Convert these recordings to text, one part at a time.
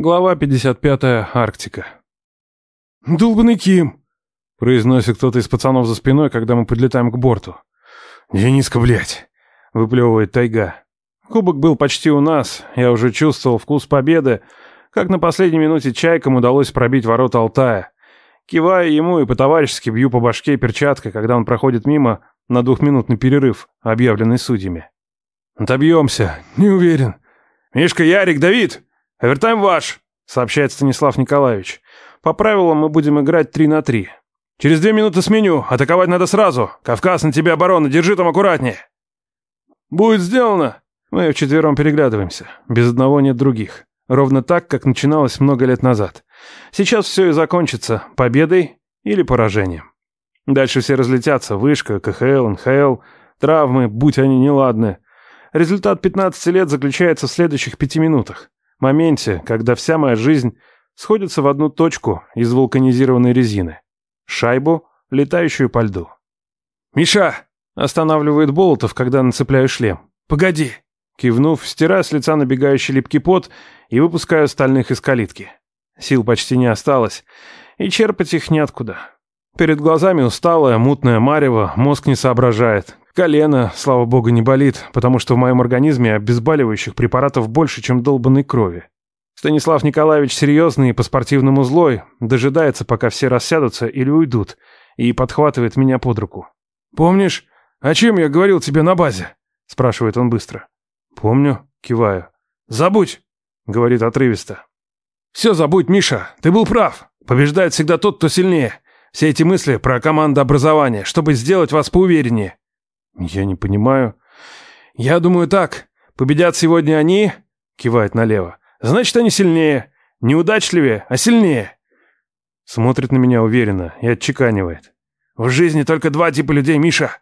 Глава 55. Арктика. «Долбанный Ким!» — произносит кто-то из пацанов за спиной, когда мы подлетаем к борту. «Дениска, блядь!» — выплевывает тайга. Кубок был почти у нас, я уже чувствовал вкус победы, как на последней минуте чайкам удалось пробить ворота Алтая. Киваю ему и по-товарищески бью по башке перчаткой, когда он проходит мимо на двухминутный перерыв, объявленный судьями. «Отобьемся, не уверен. Мишка, Ярик, Давид!» «Овертайм ваш», — сообщает Станислав Николаевич. «По правилам мы будем играть три на три. Через две минуты сменю. Атаковать надо сразу. Кавказ на тебе оборона. Держи там аккуратнее». «Будет сделано». Мы вчетвером переглядываемся. Без одного нет других. Ровно так, как начиналось много лет назад. Сейчас все и закончится победой или поражением. Дальше все разлетятся. Вышка, КХЛ, НХЛ, травмы, будь они неладны. Результат 15 лет заключается в следующих пяти минутах моменте, когда вся моя жизнь сходится в одну точку из вулканизированной резины. Шайбу, летающую по льду. «Миша!» — останавливает Болотов, когда нацепляю шлем. «Погоди!» Кивнув, стираю с лица набегающий липкий пот и выпускаю стальных из калитки. Сил почти не осталось, и черпать их неоткуда. Перед глазами усталая, мутная марево, мозг не соображает. Колено, слава богу, не болит, потому что в моем организме обезболивающих препаратов больше, чем долбанной крови. Станислав Николаевич серьезный и по-спортивному злой, дожидается, пока все рассядутся или уйдут, и подхватывает меня под руку. «Помнишь, о чем я говорил тебе на базе?» – спрашивает он быстро. «Помню», – киваю. «Забудь», – говорит отрывисто. «Все забудь, Миша, ты был прав. Побеждает всегда тот, кто сильнее. Все эти мысли про командообразование, чтобы сделать вас поувереннее. «Я не понимаю». «Я думаю так. Победят сегодня они...» — кивает налево. «Значит, они сильнее. Неудачливее, а сильнее». Смотрит на меня уверенно и отчеканивает. «В жизни только два типа людей, Миша.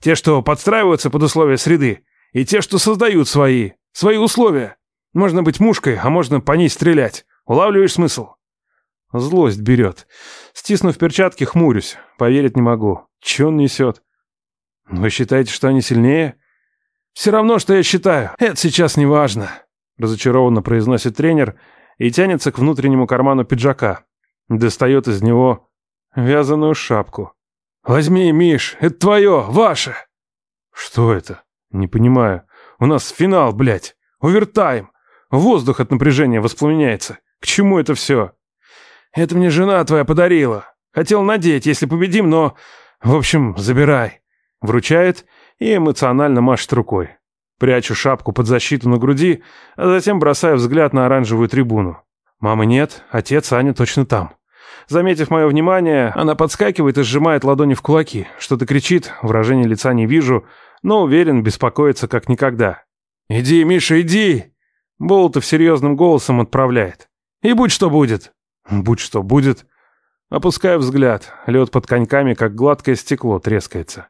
Те, что подстраиваются под условия среды, и те, что создают свои, свои условия. Можно быть мушкой, а можно по ней стрелять. Улавливаешь смысл?» Злость берет. Стиснув перчатки, хмурюсь. Поверить не могу. Че он несет? «Вы считаете, что они сильнее?» «Все равно, что я считаю. Это сейчас не важно», — разочарованно произносит тренер и тянется к внутреннему карману пиджака. Достает из него вязаную шапку. «Возьми, Миш, это твое, ваше!» «Что это?» «Не понимаю. У нас финал, блядь. Овертайм. Воздух от напряжения воспламеняется. К чему это все?» «Это мне жена твоя подарила. Хотел надеть, если победим, но... В общем, забирай. Вручает и эмоционально машет рукой. Прячу шапку под защиту на груди, а затем бросаю взгляд на оранжевую трибуну. Мамы нет, отец Аня точно там. Заметив мое внимание, она подскакивает и сжимает ладони в кулаки. Что-то кричит, выражения лица не вижу, но уверен, беспокоится как никогда. «Иди, Миша, иди!» Болотов серьезным голосом отправляет. «И будь что будет!» «Будь что будет!» Опускаю взгляд. Лед под коньками, как гладкое стекло, трескается.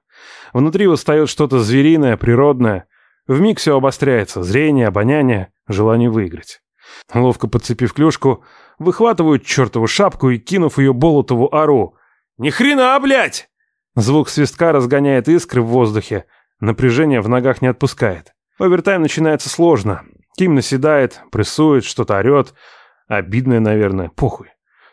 Внутри восстает что-то звериное, природное. Вмиг все обостряется. Зрение, обоняние, желание выиграть. Ловко подцепив клюшку, выхватываю чертову шапку и, кинув ее Болотову, ору. «Ни хрена, блядь!» Звук свистка разгоняет искры в воздухе. Напряжение в ногах не отпускает. Овертайм начинается сложно. Ким наседает, прессует, что-то орет. Обидное, наверное, похуй.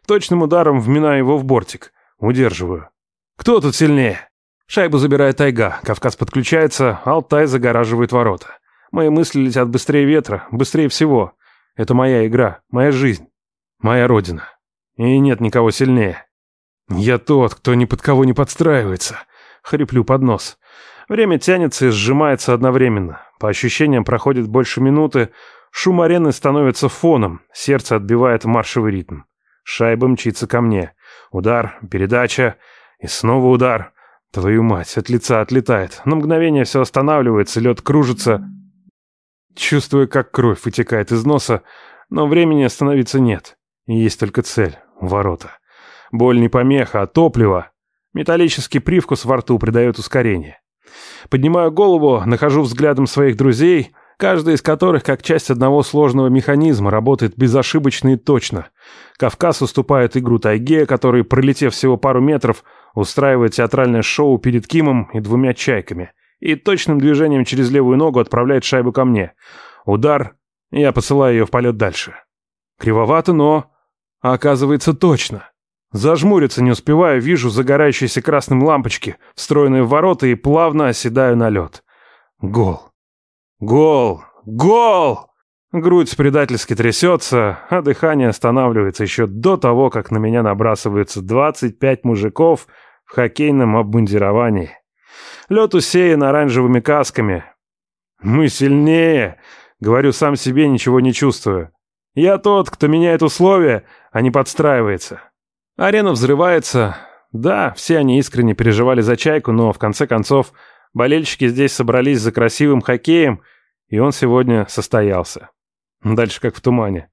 Точным ударом вминаю его в бортик. Удерживаю. «Кто тут сильнее?» Шайбу забирает тайга, Кавказ подключается, Алтай загораживает ворота. Мои мысли летят быстрее ветра, быстрее всего. Это моя игра, моя жизнь, моя родина. И нет никого сильнее. Я тот, кто ни под кого не подстраивается. Хриплю под нос. Время тянется и сжимается одновременно. По ощущениям проходит больше минуты. Шум арены становится фоном. Сердце отбивает маршевый ритм. Шайба мчится ко мне. Удар, передача и снова удар. Твою мать, от лица отлетает. На мгновение все останавливается, лед кружится. Чувствую, как кровь вытекает из носа, но времени остановиться нет. Есть только цель — ворота. Боль не помеха, а топливо. Металлический привкус во рту придает ускорение. Поднимаю голову, нахожу взглядом своих друзей, каждый из которых, как часть одного сложного механизма, работает безошибочно и точно. Кавказ уступает игру тайге, который, пролетев всего пару метров, устраивает театральное шоу перед Кимом и двумя чайками. И точным движением через левую ногу отправляет шайбу ко мне. Удар, я посылаю ее в полет дальше. Кривовато, но... Оказывается, точно. Зажмуриться не успеваю, вижу загорающиеся красным лампочки, встроенные в ворота, и плавно оседаю на лед. Гол. Гол. Гол! Грудь предательски трясется, а дыхание останавливается еще до того, как на меня набрасываются 25 мужиков в хоккейном обмундировании. Лед усеян оранжевыми касками. «Мы сильнее!» — говорю сам себе, ничего не чувствую. «Я тот, кто меняет условия, а не подстраивается». Арена взрывается. Да, все они искренне переживали за «Чайку», но в конце концов болельщики здесь собрались за красивым хоккеем, и он сегодня состоялся. Дальше как в тумане.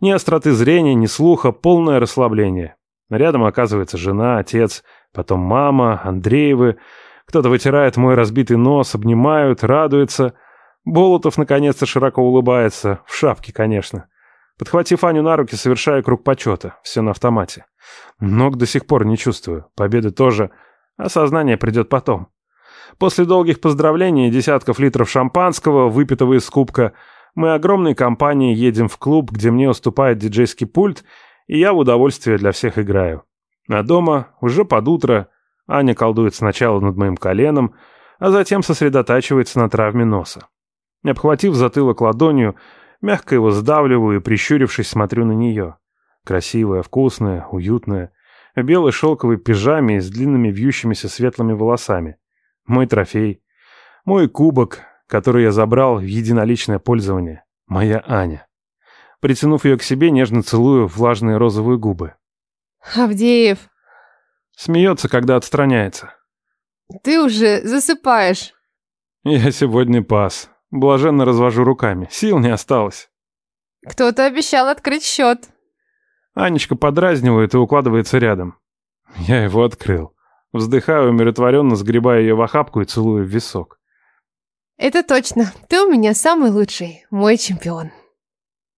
Ни остроты зрения, ни слуха, полное расслабление. Рядом оказывается жена, отец, потом мама, Андреевы. Кто-то вытирает мой разбитый нос, обнимают, радуется. Болотов наконец-то широко улыбается. В шапке, конечно. Подхватив Аню на руки, совершаю круг почета. Все на автомате. Ног до сих пор не чувствую. Победы тоже. Осознание придет потом. После долгих поздравлений и десятков литров шампанского, выпитого из кубка, мы огромной компанией едем в клуб, где мне уступает диджейский пульт, и я в удовольствие для всех играю. А дома, уже под утро, Аня колдует сначала над моим коленом, а затем сосредотачивается на травме носа. Обхватив затылок ладонью, мягко его сдавливаю и, прищурившись, смотрю на нее. Красивая, вкусная, уютная, в белой шелковой пижаме и с длинными вьющимися светлыми волосами. Мой трофей. Мой кубок, который я забрал в единоличное пользование. Моя Аня. Притянув ее к себе, нежно целую влажные розовые губы. «Авдеев!» Смеется, когда отстраняется. «Ты уже засыпаешь!» Я сегодня пас. Блаженно развожу руками. Сил не осталось. «Кто-то обещал открыть счет!» Анечка подразнивает и укладывается рядом. Я его открыл. Вздыхаю, умиротворенно сгребая ее в охапку и целую в висок. Это точно. Ты у меня самый лучший, мой чемпион.